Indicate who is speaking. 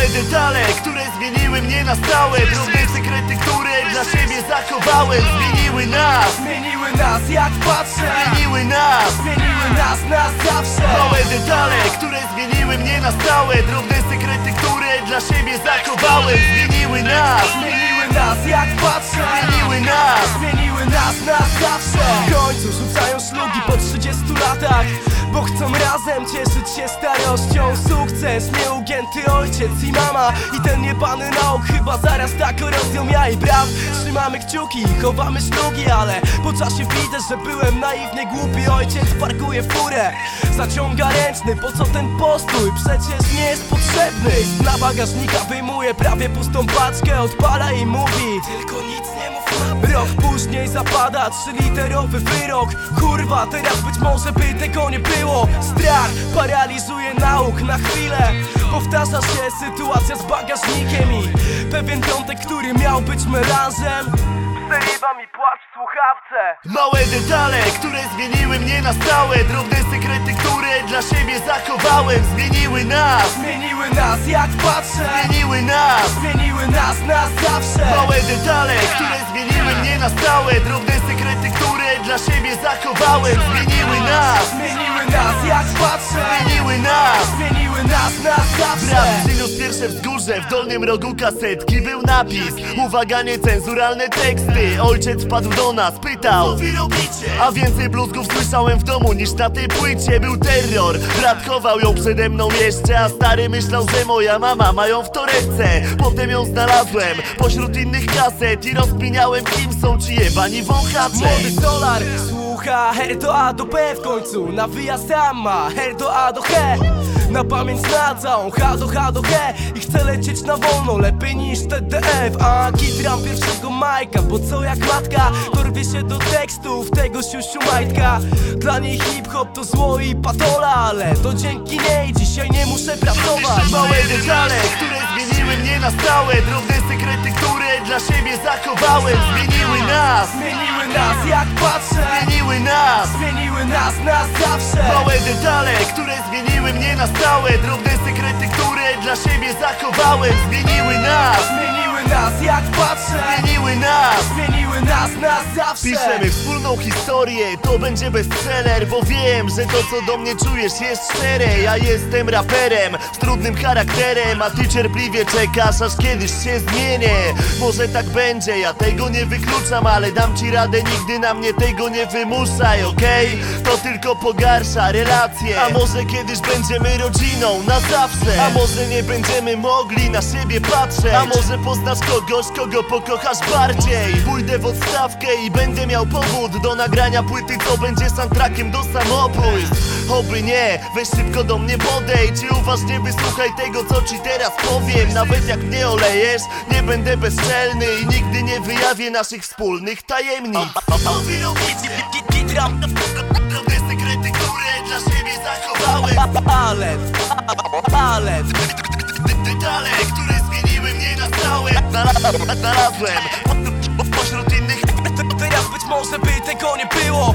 Speaker 1: Małe detale, które zmieniły mnie na stałe. Drobne sekrety, które dla siebie zachowałem Zmieniły nas,
Speaker 2: Zmieniły nas jak patrzę.
Speaker 1: Zmieniły nas.
Speaker 2: Zmieniły nas na zawsze.
Speaker 1: Małe detale, które zmieniły mnie na stałe. Drobne sekrety, które dla siebie zachowałem Zmieniły nas,
Speaker 2: Zmieniły nas jak patrzę.
Speaker 1: Zmieniły nas.
Speaker 2: Zmieniły nas na zawsze. W końcu rzucają szlugi po 30 latach Bo chcą razem cieszyć się starością. Sukces, nieugięty ojciec i mama. I ten niebany nauk chyba zaraz tak rozją ja i brat. Trzymamy kciuki, chowamy szlugi Ale po czasie widzę, że byłem naiwnie głupi. Ojciec parkuje furę, zaciąga ręczny. Po co ten postój? Przecież nie jest potrzebny. Z dna bagażnika wyjmuje prawie pustą paczkę Odpala i mówi Tylko nic na Rok później zapada trzyliterowy wyrok. Kurwa, teraz być może by tego nie było. Strach paraliżuje nauk na chwilę. Powtarza się sytuacja z bagażnikiem i Pewien piątek, który miał być melanżem Przerywa mi płacz w słuchawce.
Speaker 1: Małe detale, które zmieniły mnie na stałe. Drobne sekrety, które dla siebie zachowałem Zmieniły nas,
Speaker 2: Zmieniły nas jak patrzę.
Speaker 1: Zmieniły nas.
Speaker 2: Zmieniły nas na zawsze.
Speaker 1: Małe detale, które zmieniły na stałe Drobne sekrety, które dla siebie zachowałem Zmieniły nas,
Speaker 2: Zmieniły nas jak patrzę.
Speaker 1: Zmieniły nas Brat przyniósł pierwsze wzgórze, w dolnym rogu kasetki był napis. Uwaga, niecenzuralne teksty. Ojciec wpadł do nas, pytał. Co wy robicie? A więcej bluzgów słyszałem w domu niż na tej płycie. Był terror, brat chował ją przede mną jeszcze A stary myślał, że moja mama ma ją w torebce. Potem ją znalazłem pośród innych kaset I rozkminiałem kim są ci jebani wąchacze.
Speaker 2: Młody solar słucha Her do A do B w końcu. Nawija sama Her do A do He na pamięć na całą H do H do He I chcę lecieć na wolno Lepiej niż TDF A kitram pierwszego Majka Bo co jak matka Dorwie się do tekstów Tego siusiu majtka. Dla niej hip-hop to zło i patola Ale to dzięki niej Dzisiaj nie muszę pracować.
Speaker 1: Małe detale, które zmieniły mnie na stałe Drobne sekrety, które dla siebie zachowałem. Zmieniły nas,
Speaker 2: Zmieniły nas jak patrzę.
Speaker 1: Zmieniły nas.
Speaker 2: Zmieniły nas na zawsze.
Speaker 1: Małe detale, które zmieniły mnie na stałe. Drobne sekrety, które dla siebie zachowałem. Zmieniły nas,
Speaker 2: Zmieniły nas jak patrzę.
Speaker 1: Zmieniły nas.
Speaker 2: Zmieniły na zawsze.
Speaker 1: Piszemy wspólną historię, to będzie bestseller Bo wiem, że to co do mnie czujesz jest szczere. Ja jestem raperem z trudnym charakterem A ty cierpliwie czekasz, aż kiedyś się zmienię. Może tak będzie, ja tego nie wykluczam Ale dam ci radę, nigdy na mnie tego nie wymuszaj, okej? To tylko pogarsza relacje. A może kiedyś będziemy rodziną na zawsze? A może nie będziemy mogli na siebie patrzeć? A może poznasz kogoś, kogo pokochasz bardziej? Pójdę w odstawkę i będę miał powód Do nagrania płyty, co będzie soundtrackiem do samobójstw Oby nie, weź szybko do mnie podejdź I uważnie wysłuchaj tego, co ci teraz powiem Nawet jak mnie olejesz, nie będę bezczelny I nigdy nie wyjawię naszych wspólnych tajemnic wy robicie?
Speaker 2: Kitram
Speaker 1: Drobne sekrety, które dla siebie zachowałem
Speaker 2: Palet Palet
Speaker 1: Detale, które zmieniły mnie na stałe Znalazłem, po, Pośród innych
Speaker 2: Teraz być może by tego nie było